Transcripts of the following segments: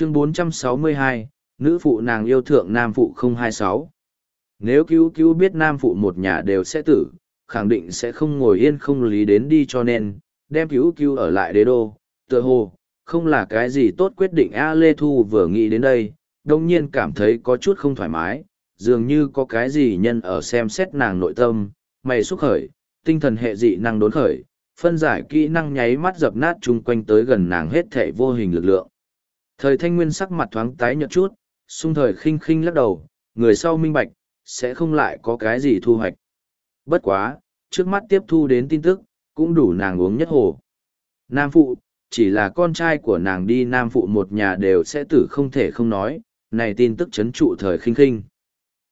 chương 462, nữ phụ nàng yêu thượng nam phụ 026. Nếu cứu cứu biết nam phụ một nhà đều sẽ tử, khẳng định sẽ không ngồi yên không lý đến đi cho nên, đem cứu cứu ở lại đế đô, tựa hồ, không là cái gì tốt quyết định A Lê Thu vừa nghĩ đến đây, đồng nhiên cảm thấy có chút không thoải mái, dường như có cái gì nhân ở xem xét nàng nội tâm, mày xúc khởi, tinh thần hệ dị năng đốn khởi, phân giải kỹ năng nháy mắt dập nát chung quanh tới gần nàng hết thể vô hình lực lượng. Thời thanh nguyên sắc mặt thoáng tái nhợt chút, xung thời khinh khinh lắc đầu, người sau minh bạch, sẽ không lại có cái gì thu hoạch. Bất quá, trước mắt tiếp thu đến tin tức, cũng đủ nàng uống nhất hồ. Nam phụ, chỉ là con trai của nàng đi Nam phụ một nhà đều sẽ tử không thể không nói, này tin tức chấn trụ thời khinh khinh.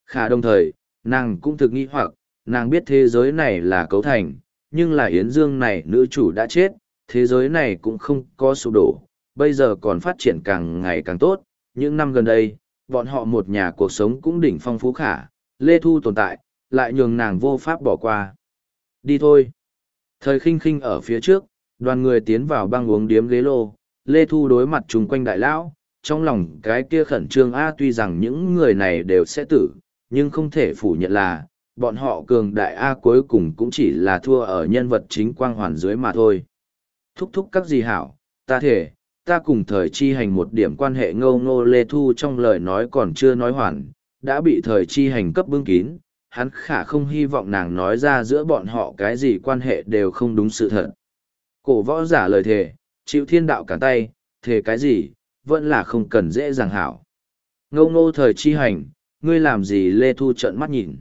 Khả đồng thời, nàng cũng thực nghĩ hoặc, nàng biết thế giới này là cấu thành, nhưng là Yến Dương này nữ chủ đã chết, thế giới này cũng không có sụp đổ, bây giờ còn phát triển càng ngày càng tốt. Những năm gần đây, bọn họ một nhà cuộc sống cũng đỉnh phong phú khả, Lê Thu tồn tại, lại nhường nàng vô pháp bỏ qua. Đi thôi. Thời khinh khinh ở phía trước, đoàn người tiến vào băng uống điếm ghế lô, Lê Thu đối mặt chung quanh đại lão, trong lòng cái kia khẩn trương A tuy rằng những người này đều sẽ tử, nhưng không thể phủ nhận là, bọn họ cường đại A cuối cùng cũng chỉ là thua ở nhân vật chính quang hoàn dưới mà thôi. Thúc thúc các gì hảo, ta thể, ta cùng thời chi hành một điểm quan hệ ngâu ngô lê thu trong lời nói còn chưa nói hoàn, đã bị thời chi hành cấp bưng kín, hắn khả không hy vọng nàng nói ra giữa bọn họ cái gì quan hệ đều không đúng sự thật. Cổ võ giả lời thề, chịu thiên đạo cả tay, thề cái gì, vẫn là không cần dễ dàng hảo. Ngâu ngô thời chi hành, ngươi làm gì lê thu trợn mắt nhìn.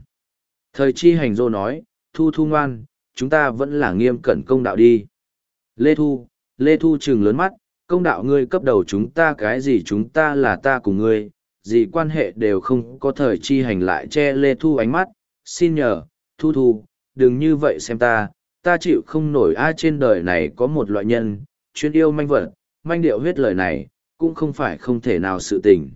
Thời chi hành dô nói, thu thu ngoan, chúng ta vẫn là nghiêm cẩn công đạo đi. Lê Thu, Lê Thu trừng lớn mắt, công đạo ngươi cấp đầu chúng ta cái gì chúng ta là ta cùng ngươi, gì quan hệ đều không có thời chi hành lại che Lê Thu ánh mắt, xin nhờ, Thu Thu, đừng như vậy xem ta, ta chịu không nổi ai trên đời này có một loại nhân, chuyên yêu manh vật, manh điệu huyết lời này, cũng không phải không thể nào sự tình.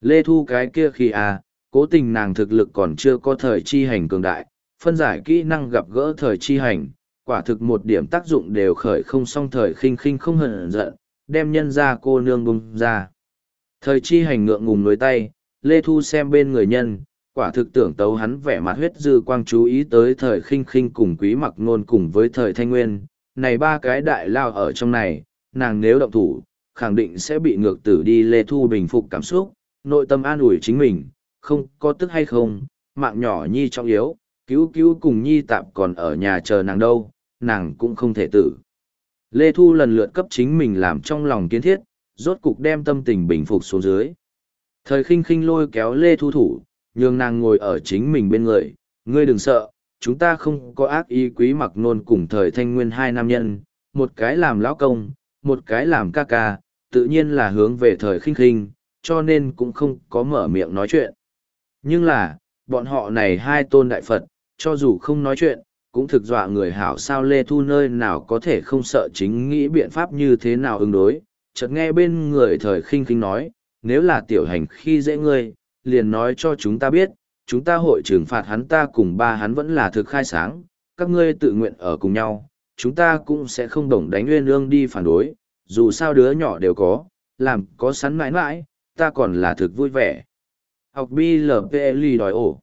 Lê Thu cái kia khi à, cố tình nàng thực lực còn chưa có thời chi hành cường đại, phân giải kỹ năng gặp gỡ thời chi hành, quả thực một điểm tác dụng đều khởi không song thời khinh khinh không hận giận, đem nhân ra cô nương bung ra. Thời chi hành ngượng ngùng nối tay, Lê Thu xem bên người nhân, quả thực tưởng tấu hắn vẻ mặt huyết dư quang chú ý tới thời khinh khinh cùng quý mặc nôn cùng với thời thanh nguyên, này ba cái đại lao ở trong này, nàng nếu động thủ, khẳng định sẽ bị ngược tử đi Lê Thu bình phục cảm xúc, nội tâm an ủi chính mình, không có tức hay không, mạng nhỏ nhi trọng yếu, cứu cứu cùng nhi tạm còn ở nhà chờ nàng đâu, nàng cũng không thể tử. Lê Thu lần lượt cấp chính mình làm trong lòng kiến thiết, rốt cục đem tâm tình bình phục xuống dưới. Thời khinh khinh lôi kéo Lê Thu thủ, nhường nàng ngồi ở chính mình bên người, ngươi đừng sợ, chúng ta không có ác ý quý mặc nôn cùng thời thanh nguyên hai nam nhân, một cái làm lão công, một cái làm ca ca, tự nhiên là hướng về thời khinh khinh, cho nên cũng không có mở miệng nói chuyện. Nhưng là, bọn họ này hai tôn đại Phật, cho dù không nói chuyện, cũng thực dọa người hảo sao Lê Thu nơi nào có thể không sợ chính nghĩ biện pháp như thế nào ứng đối. Chợt nghe bên người thời khinh khinh nói, nếu là tiểu hành khi dễ ngươi, liền nói cho chúng ta biết, chúng ta hội trừng phạt hắn ta cùng ba hắn vẫn là thực khai sáng, các ngươi tự nguyện ở cùng nhau, chúng ta cũng sẽ không đồng đánh uyên lương đi phản đối, dù sao đứa nhỏ đều có, làm có sắn mãi mãi, ta còn là thực vui vẻ học blpli đòi ổ